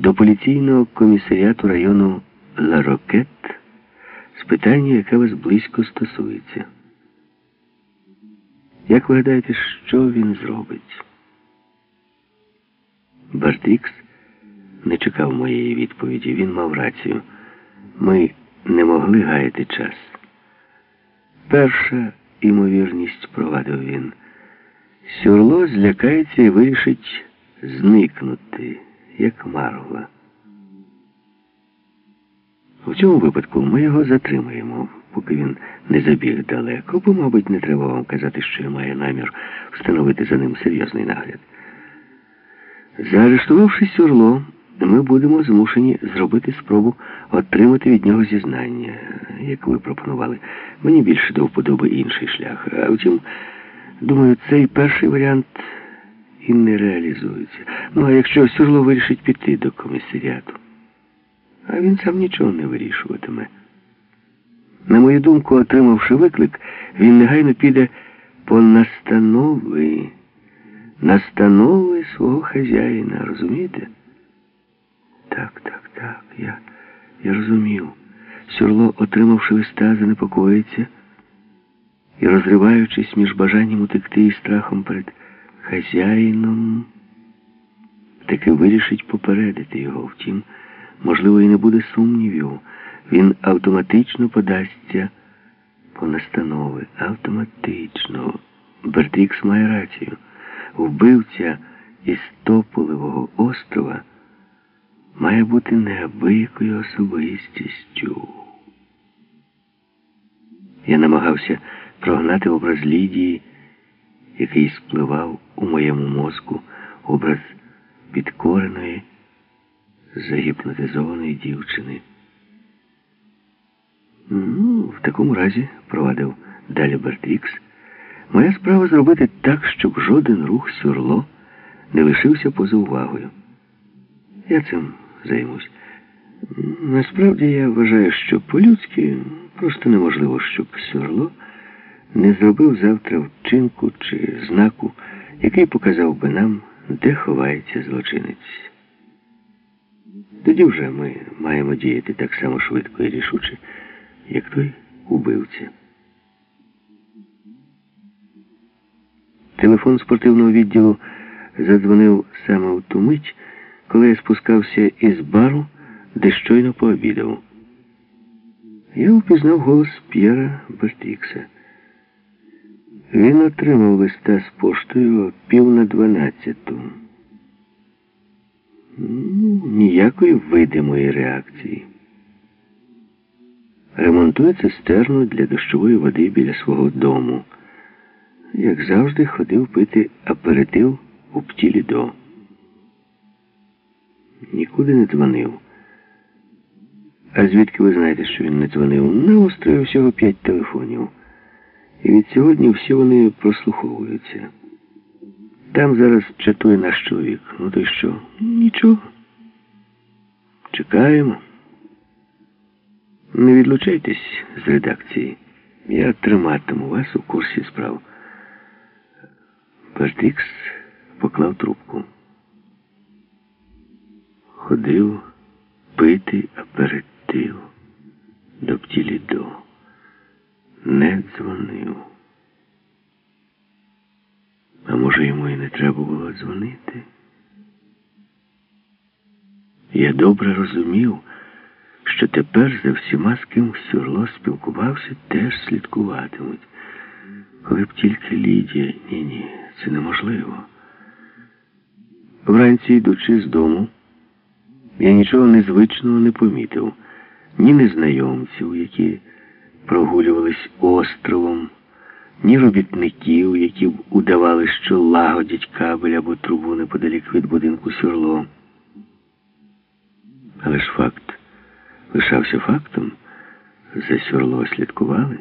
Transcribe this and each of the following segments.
до поліційного комісаріату району Ларокет з питання, яке вас близько стосується. Як ви гадаєте, що він зробить? Бартікс не чекав моєї відповіді. Він мав рацію. Ми не могли гаяти час. Перша імовірність провадив він. Сюрло злякається і вирішить зникнути, як маргла. У цьому випадку ми його затримаємо, поки він не забіг далеко, бо, мабуть, не треба вам казати, що я маю намір встановити за ним серйозний нагляд. Заарештувавши сюрло, ми будемо змушені зробити спробу отримати від нього зізнання, як ви пропонували. Мені більше до вподоби інший шлях. А втім, думаю, цей перший варіант і не реалізується. Ну, а якщо сюрло вирішить піти до комісаріату, а він сам нічого не вирішуватиме. На мою думку, отримавши виклик, він негайно піде по настанови, настанови свого хазяїна, розумієте? Так, так, так, я, я розумів. Сюрло, отримавши листа, занепокоїться і, розриваючись між бажанням утекти і страхом перед хазяїном, таки вирішить попередити його. Втім, можливо, і не буде сумнівів. Він автоматично подасться по настанови. Автоматично. Бертрікс має рацію. Вбивця із Тополевого острова має бути неабиякою особистістю. Я намагався прогнати образ Лідії, який спливав у моєму мозку, образ підкореної, загіпнотизованої дівчини. Ну, в такому разі, провадив далі Бертрікс, моя справа зробити так, щоб жоден рух сюрло не лишився поза увагою. Я цим займусь. Насправді я вважаю, що по-людськи просто неможливо, щоб сюрло не зробив завтра вчинку чи знаку, який показав би нам, де ховається злочинець. Тоді вже ми маємо діяти так само швидко і рішуче, як той убивця. Телефон спортивного відділу задзвонив саме в ту мить, коли я спускався із бару, де щойно пообідав. Я впізнав голос П'єра Бертрікса. Він отримав листа з поштою пів на дванадцяту. Ніякої видимої реакції. Ремонтує цистерну для дощової води біля свого дому. Як завжди, ходив пити аперитив у птілі до. Нікуди не дзвонив. А звідки ви знаєте, що він не дзвонив? На острові всього п'ять телефонів. І від сьогодні всі вони прослуховуються. Там зараз чатує наш чоловік. Ну то й що? Нічого. Чекаємо. Не відлучайтесь з редакції. Я триматиму вас у курсі справ. Бертрікс поклав трубку. Ходив пити аперитив до птілідо. Не дзвонив. А може, йому і не треба було дзвонити? Я добре розумів, що тепер за всіма, з ким Сюрло спілкувався, теж слідкуватимуть. Коли б тільки Лідія, ні-ні, це неможливо. Вранці, йдучи з дому, я нічого незвичного не помітив, ні незнайомців, які прогулювались островом, ні робітників, які б удавали, що лагодять кабель або трубу неподалік від будинку сюрло. Але ж факт лишався фактом. За сюрло слідкували.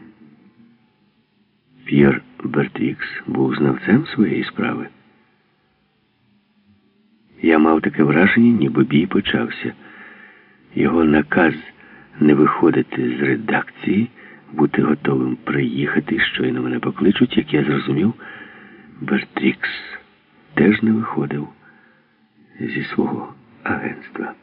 П'єр Бертрікс був знавцем своєї справи. Я мав таке враження, ніби бій почався. Його наказ не виходити з редакції, бути готовим приїхати, щойно мене покличуть, як я зрозумів, Бертрікс теж не виходив зі свого агентства.